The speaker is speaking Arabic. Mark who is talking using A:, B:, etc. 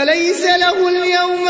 A: فليس له اليوم